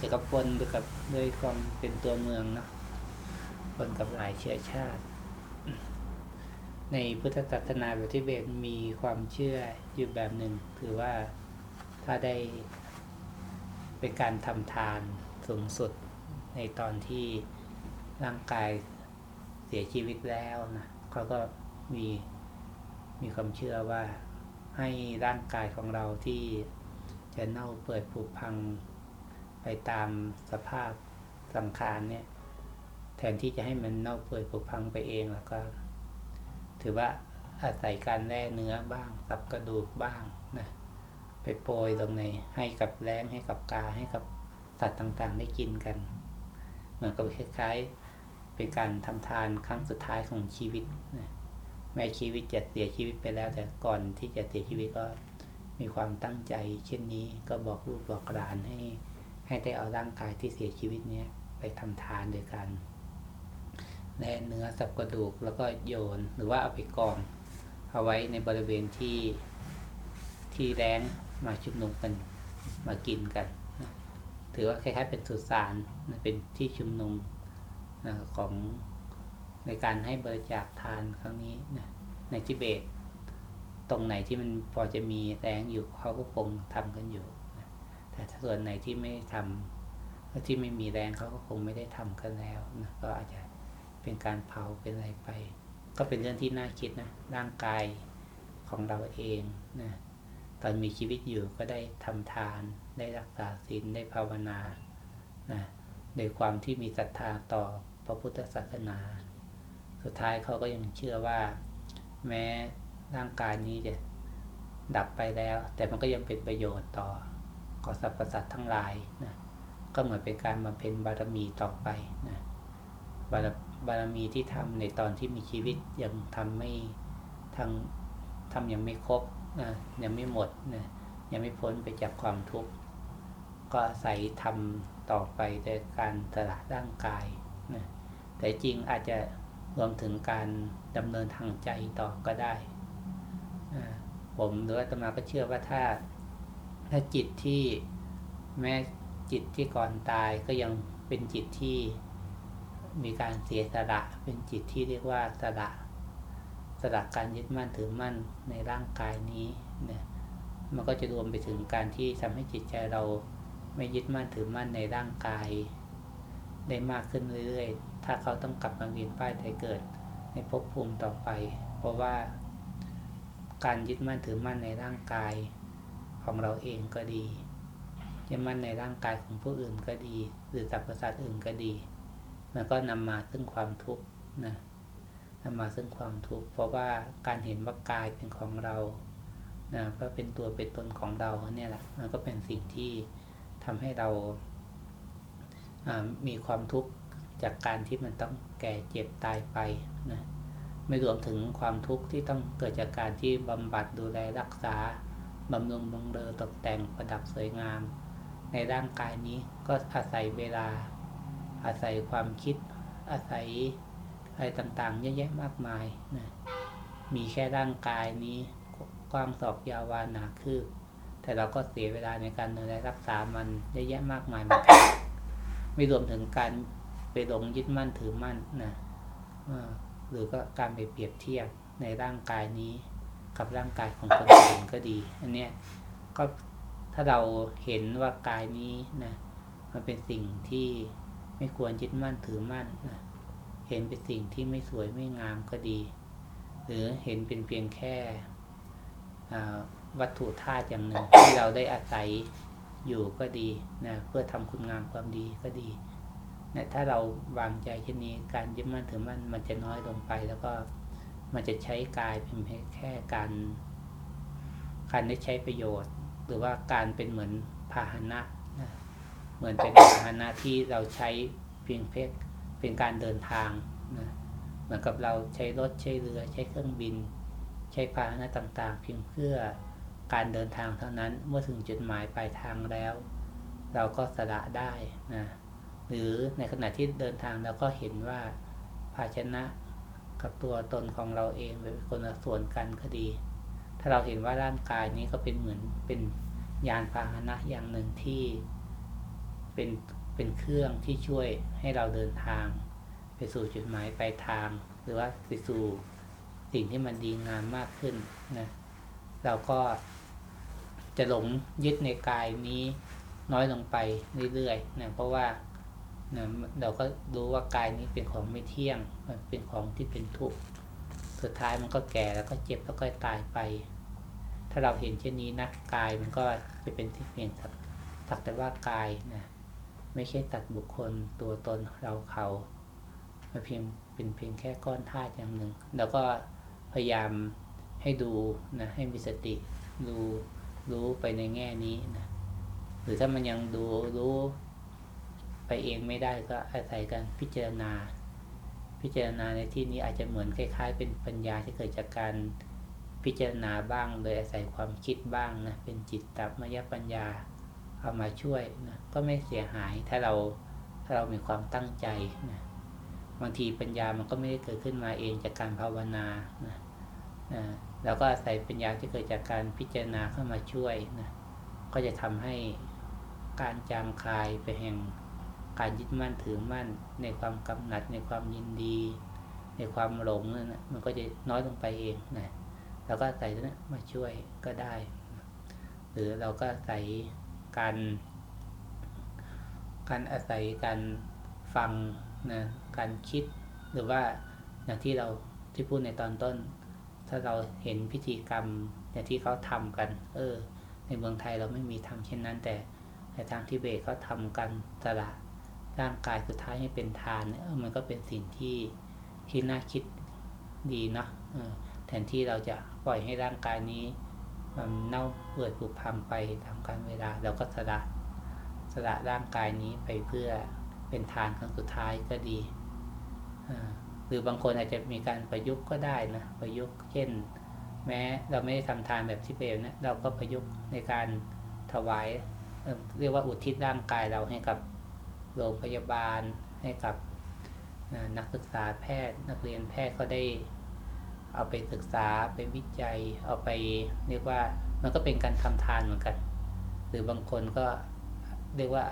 เอกพลด้วยกับด้วยความเป็นตัวเมืองเนาะคนกับหลายเชื้อชาติ ในพุทธศาสนาแบบทิเบตมีความเชื่ออยู่แบบหนึ่งคือว่าถ้าได้เป็นการทำทานสูงสุดในตอนที่ร่างกายเสียชีวิตแล้วนะเขาก็มีมีความเชื่อว่าให้ร่างกายของเราที่จะเน่าเปื่อยผุพัง ไปตามสภาพสังขารเนี่ย แทนที่จะให้มันเน่าเปื่อยผุพังไปเองแล้วก็ ถือว่าอาศัยการแล่เนื้อบ้างสับกระดูกบ้างนะไปโปรยลงในให้กับแรงให้กับกาให้กับสัตว์ต่างๆ ได้กินกัน เหมือนกับคล้ายๆ เป็นการทำทานครั้งสุดท้ายของชีวิตนะแม้ชีวิตจะเสียชีวิตไปแล้ว แต่ก่อนที่จะเสียชีวิตก็มีความตั้งใจ เช่นนี้ก็บอกลูกบอกหลานให้ ให้ได้เอาร่างกายที่เสียชีวิตนี้ไปทำทานโดยการแล่เนื้อสับกระดูกแล้วก็โยนหรือว่าเอาไปกองเอาไว้ในบริเวณที่ที่แรงมาชุมนุมกันมากินกันนะถือว่าคล้ายๆเป็นสุสานนะเป็นที่ชุมนุมนะของในการให้บริจาคทานครั้งนี้นะในทิเบต ตรงไหนที่มันพอจะมีแรงอยู่เขาก็คงทำกันอยู่ แต่ถ้าส่วนไหนที่ไม่ทำที่ไม่มีแรงเขาก็คงไม่ได้ทำกันแล้วนะก็อาจจะเป็นการเผาเป็นอะไรไป ก็เป็นเรื่องที่น่าคิดนะร่างกายของเราเองนะตอนมีชีวิตอยู่ก็ได้ทำทานได้รักษาศีลได้ภาวนานะโดยความที่มีศรัทธาต่อพระพุทธศาสนา สุดท้ายเขาก็ยังเชื่อว่า แม้ร่างกายนี้จะดับไปแล้ว แต่มันก็ยังเป็นประโยชน์ต่อ ก่อสรรพสัตว์ทั้งหลายนะก็เหมือนเป็นการบำเพ็ญบารมีต่อไปนะบารบารมีที่ทำในตอนที่มีชีวิตยังทำไม่ทำทำยังไม่ครบนะยังไม่หมดนะยังไม่พ้นไปจากความทุกข์ก็อาศัยทำต่อไปในการสละร่างกายนะแต่จริงอาจจะรวมถึงการดำเนินทางใจต่อก็ได้นะผมหรือว่าตมาก็เชื่อว่าถ้า ถ้าจิตที่แม้จิตที่ก่อนตายก็ยังเป็นจิตที่มีการเสียสละเป็นจิตที่เรียกว่าสละสละการยึดมั่นถือมั่นในร่างกายนี้เนี่ยมันก็จะรวมไปถึงการที่ทำให้จิตใจเราไม่ยึดมั่นถือมั่นในร่างกาย ได้มากขึ้นเรื่อยๆ ถ้าเขาต้องกลับมาเวียนป้ายใจเกิดในภพภูมิต่อไป เพราะว่าการยึดมั่นถือมั่นในร่างกาย ของเราเองก็ดียึดมั่นในร่างกายของผู้อื่นก็ดี หรือสรรพสัตว์อื่นก็ดี มันก็นำมาซึ่งความทุกข์นะนำมาซึ่งความทุกข์เพราะว่าการเห็นว่ากายเป็นของเรานะก็เป็นตัวเป็นตนของเราเนี่ยแหละมันก็เป็นสิ่งที่ทำให้เรามีความทุกข์จากการที่มันต้องแก่เจ็บตายไปนะไม่รวมถึงความทุกข์ที่ต้องเกิดจากการที่บำบัดดูแลรักษา บำรุงบำเรอตกแต่งประดับสวยงาม ในร่างกายนี้ก็อาศัยเวลา อาศัยความคิด อาศัยอะไรต่างๆ เยอะแยะมากมายนะมีแค่ร่างกายนี้กว้างศอกยาววานาคืบแต่เราก็เสียเวลาในการดูแลรักษามันเยอะแยะมากมายไม่รวมถึงการไปหลงยึดมั่นถือมั่นนะหรือก็การไปเปรียบเทียบในร่างกายนี้ กับร่างกายของคนอื่นก็ดี อันเนี้ยก็ถ้าเราเห็นว่ากายนี้นะมันเป็นสิ่งที่ไม่ควรยึดมั่นถือมั่นนะเห็นเป็นสิ่งที่ไม่สวยไม่งามก็ดี หรือเห็นเป็นเพียงแค่วัตถุธาตุอย่างหนึ่งที่เราได้อาศัยอยู่ก็ดีนะเพื่อทำคุณงามความดีก็ดีนะถ้าเราวางใจเช่นนี้การยึดมั่นถือมั่นมันจะน้อยลงไปแล้วก็ มันจะใช้กายเป็นแค่การการได้ใช้ประโยชน์ หรือว่าการเป็นเหมือนพาหนะนะเหมือนเป็นพาหนะที่เราใช้เพียงเพื่อเป็นการเดินทางนะเหมือนกับเราใช้รถใช้เรือ ใช้เครื่องบิน ใช้พาหนะต่างๆ เพียงเพื่อการเดินทางเท่านั้นเมื่อถึงจุดหมายปลายทางแล้ว เราก็สละได้นะหรือในขณะที่เดินทางเราก็เห็นว่าภาชนะ กับตัวตนของเราเองเป็นคนละส่วนกันก็ดี ถ้าเราเห็นว่าร่างกายนี้ก็เป็นเหมือนเป็นยานพาหนะอย่างหนึ่งที่เปเป็นเป็นเครื่องที่ช่วยให้เราเดินทาง ไปสู่จุดหมายปลายทาง หรือว่าไปสู่สิ่งที่มันดีงามมากขึ้นนะเราก็จะหลงยึดในกายนี้น้อยลงไปเรื่อยๆนะเพราะว่า นะเราก็รู้ว่ากายนี้เป็นของไม่เที่ยง มันเป็นของที่เป็นทุกข์ สุดท้ายมันก็แก่แล้วก็เจ็บแล้วก็ตายไป ถ้าเราเห็นเช่นนี้นะกายมันก็จะเป็นที่เพียงสักแต่ว่ากายนะไม่ใช่ตัดบุคคลตัวตนเราเขามันเพียงเป็นเพียงแค่ก้อนธาตุอย่างหนึ่งเราก็พยายามให้ดูนะให้มีสติดูรู้ไปในแง่นี้นะหรือถ้ามันยังดูรู้ ไปเองไม่ได้ก็อาศัยการพิจารณา พิจารณาในที่นี้อาจจะเหมือนคล้าย ๆ เป็นปัญญาที่เกิดจากการพิจารณาบ้าง โดยอาศัยความคิดบ้างนะเป็นจิตตมยปัญญาเอามาช่วยนะก็ไม่เสียหายถ้าเราถ้าเรามีความตั้งใจนะบางทีปัญญามันก็ไม่ได้เกิดขึ้นมาเองจากการภาวนานะนะเราก็อาศัยปัญญาที่เกิดจากการพิจารณาเข้ามาช่วยนะก็จะทำให้การจางคลายไปแห่ง การยึดมั่นถือมั่น ในความกำหนัดในความยินดี ในความหลงนั่นนะมันก็จะน้อยลงไปเองนะเราก็ใส่นั้นมาช่วยก็ได้ หรือเราก็ใส่การการอาศัยการฟังนะการคิดหรือว่าอย่างที่เราที่พูดในตอนต้น ถ้าเราเห็นพิธีกรรมอย่างที่เขาทำกัน เออ ในเมืองไทยเราไม่มีทำเช่นนั้น แต่ในทางทิเบตเขาทำกันสละ ร่างกายสุดท้ายให้เป็นทานเออมันก็เป็นสิ่งที่ที่น่าคิดดีเนาะแทนที่เราจะปล่อยให้ร่างกายนี้ มันเน่าเปื่อยผุพังไปตามกาลเวลาเราก็สละสละร่างกายนี้ไปเพื่อเป็นทานครั้งสุดท้ายก็ดีหรือบางคนอาจจะมีการประยุกต์ก็ได้นะประยุกต์เช่น แม้เราไม่ได้ทำทานแบบที่เบลนะเราก็ประยุกต์ในการถวายเรียกว่าอุทิศร่างกายเราให้กับ โรงพยาบาลให้กับนักศึกษาแพทย์ นักเรียนแพทย์เขาได้เอาไปศึกษาไปวิจัย เอาไปเรียกว่ามันก็เป็นการทำทานเหมือนกัน หรือบางคนก็เรียกว่า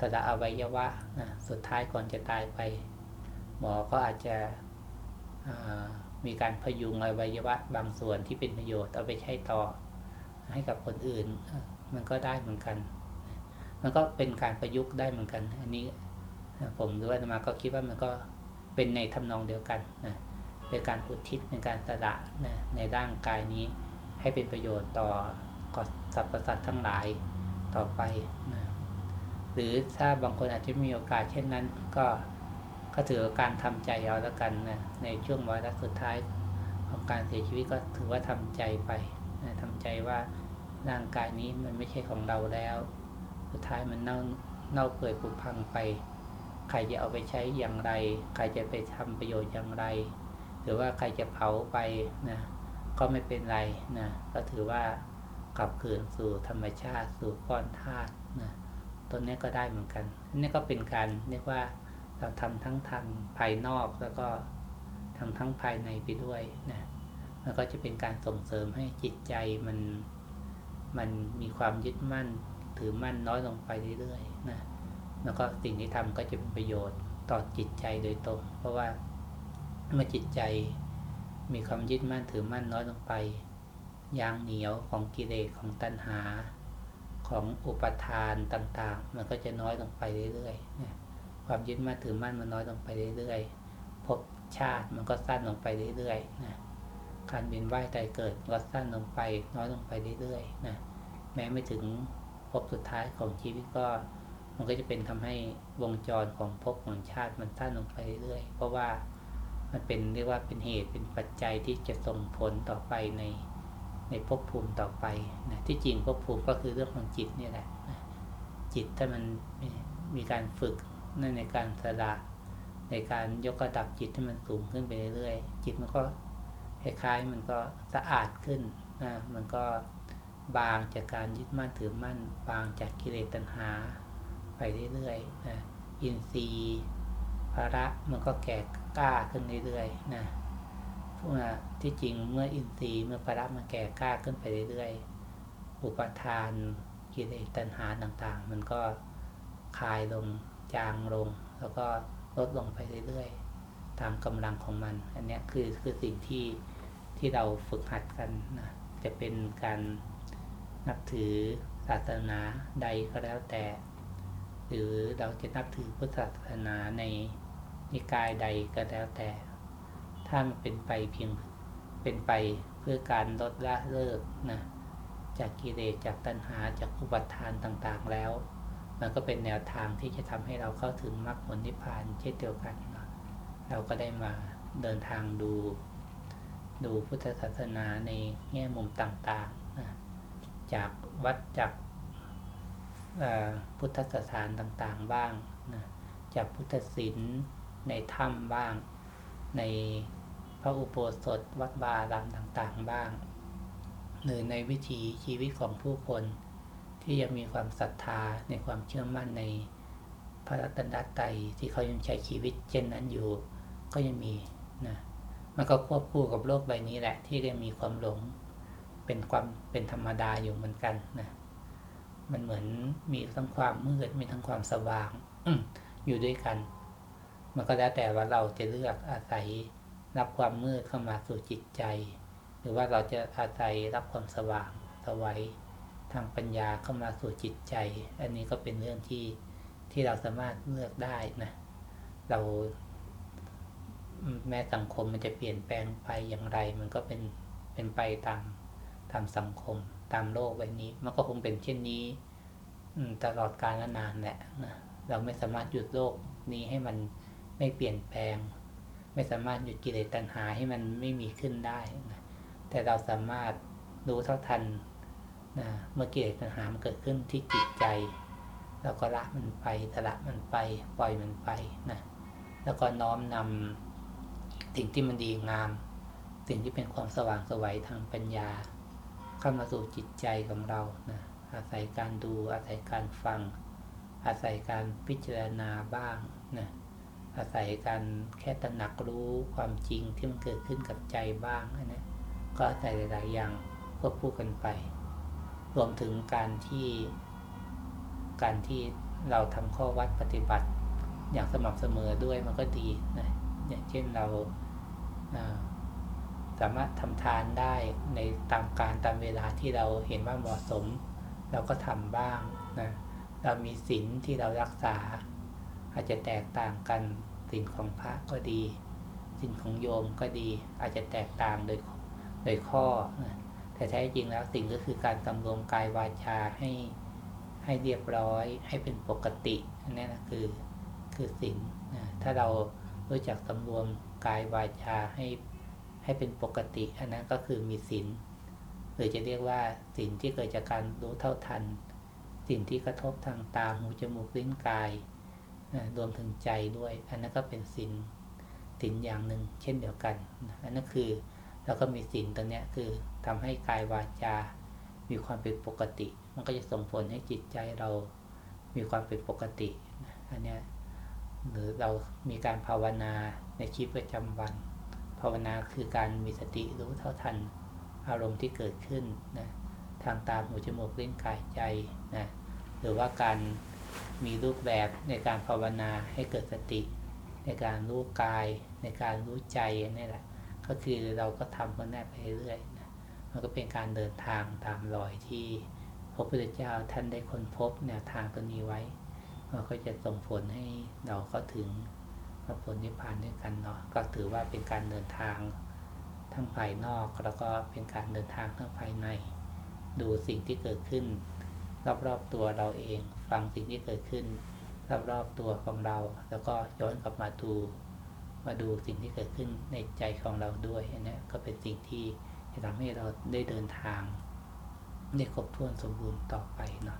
สละอวัยวะนะสุดท้ายก่อนจะตายไป หมอก็อาจจะมีการพยุงอวัยวะบางส่วนที่เป็นประโยชน์เอาไปใช้ต่อให้กับคนอื่น มันก็ได้เหมือนกัน มันก็เป็นการประยุกต์ได้เหมือนกัน อันนี้ผมหรือว่ามาก็คิดว่ามันก็เป็นในทำนองเดียวกันนะเป็นการอุทิศในการสละนะในร่างกายนี้ ให้เป็นประโยชน์ต่อก่อสรรพสัตว์ทั้งหลายต่อไปนะหรือถ้าบางคนอาจจะมีโอกาสเช่นนั้น ก็ก็ถือการทำใจเอาแล้วกันนะในช่วงวาระสุดท้ายของการเสียชีวิตก็ถือว่าทำใจไปนะทำใจว่าร่างกายนี้มันไม่ใช่ของเราแล้ว สุดท้ายมันเน่าเน่าเปื่อยผุพังไป ใครจะเอาไปใช้อย่างไร ใครจะไปทำประโยชน์อย่างไร หรือว่าใครจะเผาไปนะก็ไม่เป็นไรนะก็ถือว่ากลับคืนสู่ธรรมชาติสู่ก้อนธาตุนะตัวนี้ก็ได้เหมือนกันนี่ก็เป็นการเรียกว่าเราทำทั้งทางภายนอกแล้วก็ทำทั้งภายในไปด้วยนะมันก็จะเป็นการส่งเสริมให้จิตใจมันมันมีความยึดมั่น ถือมั่นน้อยลงไปเรื่อยๆนะแล้วก็สิ่งที่ทำก็จะเป็นประโยชน์ต่อจิตใจโดยตรง เพราะว่าเมื่อจิตใจมีความยึดมั่นถือมั่นน้อยลงไปยางเหนียวของกิเลสของตัณหาของอุปทานต่างๆ มันก็จะน้อยลงไปเรื่อยๆนะความยึดมั่นถือมั่นมันน้อยลงไปเรื่อยๆพบชาติมันก็สั้นลงไปเรื่อยๆนะการเวียนว่ายตายเกิดก็สั้นลงไปน้อยลงไปเรื่อยๆนะแม้ไม่ถึง บสุดท้ายของชีวิตก็ มันก็จะเป็นทำให้วงจรของภพของชาติมันสั้นลงไปเรื่อยเพราะว่ามันเป็นเรียกว่าเป็นเหตุเป็นปัจจัยที่จะส่งผลต่อไปในในภพภูมิต่อไปนะที่จริงภพภูมิก็คือเรื่องของจิตนี่แหละนะจิตถ้ามันมีการฝึกนั่นในการสละในการยกระดับจิตให้มันสูงขึ้นไปเรื่อยๆจิตมันก็คล้ายๆมันก็สะอาดขึ้นนะมันก็ บางจากการยึดมั่นถือมั่น บางจากกิเลสตัณหา ไปเรื่อยๆนะอินทรีย์ภาระมันก็แก่กล้าขึ้นเรื่อยๆนะที่จริงเมื่ออินทรีย์เมื่อภาระมันแก่กล้าขึ้นไปเรื่อยๆอุปทานกิเลสตัณหาต่างๆ มันก็คลายลงจางลง แล้วก็ลดลงไปเรื่อยๆ ตามกำลังของมัน อันนี้คือคือสิ่งที่ที่เราฝึกหัดกันนะจะเป็นการ นับถือศาสนาใดก็แล้วแต่ หรือเราจะนับถือพุทธศาสนาในนิกายใดก็แล้วแต่ ถ้ามันเป็นไปเพียงเป็นไปเพื่อการลดละเลิกนะจากกิเลสจากตัณหาจากอุปัฏฐานต่างๆแล้ว มันก็เป็นแนวทางที่จะทำให้เราเข้าถึงมรรคผลนิพพานเช่นเดียวกันนะเราก็ได้มาเดินทางดู ดูพุทธศาสนาในแง่มุมต่างๆ จากวัดจากพุทธสถานต่างๆบ้างนะจากพุทธศิลป์ในถ้ำบ้าง ในพระอุโบสถวัดบารามต่างๆบ้าง หรือในวิถีชีวิตของผู้คนที่ยังมีความศรัทธาในความเชื่อมั่นในพระรัตนตรัยที่เขายังใช้ชีวิตเช่นนั้นอยู่ก็ยังมีนะมันก็ควบคู่กับโลกใบนี้แหละที่ยังมีความหลง เป็นความเป็นธรรมดาอยู่เหมือนกันนะมันเหมือนมีทั้งความมืดมีทั้งความสว่างอยู่ด้วยกัน มันก็แล้วแต่ว่าเราจะเลือกอาศัยรับความมืดเข้ามาสู่จิตใจ หรือว่าเราจะอาศัยรับความสว่างสวัยทางปัญญาเข้ามาสู่จิตใจ อันนี้ก็เป็นเรื่องที่ที่เราสามารถเลือกได้นะเราแม้สังคมมันจะเปลี่ยนแปลงไปอย่างไร มันก็เป็นเป็นไปตามามสังคม ตามโลกใบนี้ มันก็คงเป็นเช่นนี้ตลอดกาลนานแหละเราไม่สามารถหยุดโลกนี้ให้มันไม่เปลี่ยนแปลง ไม่สามารถหยุดกิเลสตัณหาให้มันไม่มีขึ้นได้นะแต่เราสามารถรู้เท่าทันนะเมื่อกิเลสตัณหามันเกิดขึ้นที่จิตใจ เราก็ละมันไปสละมันไป ปล่อยมันไปนะแล้วก็น้อมนำสิ่งที่มันดีงาม สิ่งที่เป็นความสว่างสวัยทางปัญญา เข้ามาสู่จิตใจของเรานะอาศัยการดูอาศัยการฟัง อาศัยการพิจารณาบ้างนะอาศัยการแค่ตระหนักรู้ความจริงที่มันเกิดขึ้นกับใจบ้างนะก็อาศัยหลายๆอย่างควบคู่กันไป รวมถึงการที่การที่เราทำข้อวัดปฏิบัติอย่างสม่ำเสมอด้วยมันก็ดีนะอย่างเช่นเรา สามารถทำทานได้ในตามการตามเวลาที่เราเห็นว่าเหมาะสม เราก็ทำบ้างนะเรามีศีลที่เรารักษา อาจจะแตกต่างกันศีลของพระก็ดีศีลของโยมก็ดี อาจจะแตกต่างโดยโดยข้อนะแต่แท้จริงแล้วสิ่งก็คือการกำรวมกายวาจาให้ให้เรียบร้อยให้เป็นปกตินี่นะคือคือศีลนะถ้าเรารู้จักสำรวมกายวาจาให้ ให้เป็นปกติ อันนั้นก็คือมีศีลหรือจะเรียกว่าศีลที่เกิดจากการรู้เท่าทันสิ่งที่กระทบทางตาหูจมูกลิ้นกายรวมถึงใจด้วย อันนั้นก็เป็นศีลศีลอย่างหนึ่ง เช่นเดียวกันอันนั้นคือเราก็มีศีลตัวเนี้ยคือทำให้กายวาจา มีความเป็นปกติ มันก็จะส่งผลให้จิตใจเรามีความเป็นปกติอันนี้หรือเรามีการภาวนาในชีวิตประจำวัน ภาวนาคือการมีสติรู้เท่าทันอารมณ์ที่เกิดขึ้นนะทางตาหูจมูกลิ้นกายใจนะหรือว่าการมีรูปแบบในการภาวนาให้เกิดสติ ในการรู้กาย ในการรู้ใจนี่แหละ ก็คือเราก็ทำมันได้ไปเรื่อยนะมันก็เป็นการเดินทางตามรอยที่พระพุทธเจ้าท่านได้ค้นพบแนวทางตัวนี้ไว้มันก็จะส่งผลให้เราเข้าถึง พระผลนิพพานด้วยกันเนาะก็ถือว่าเป็นการเดินทางทั้งภายนอกแล้วก็เป็นการเดินทางทั้งภายใน ดูสิ่งที่เกิดขึ้น รอบๆตัวเราเองฟังสิ่งที่เกิดขึ้น รอบๆตัวของเรา แล้วก็ย้อนกลับมาดูมาดูสิ่งที่เกิดขึ้นในใจของเราด้วยนะก็เป็นสิ่งที่จะทำให้เราได้เดินทางได้ครบถ้วนสมบูรณ์ต่อไปเนาะ